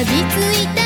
びついた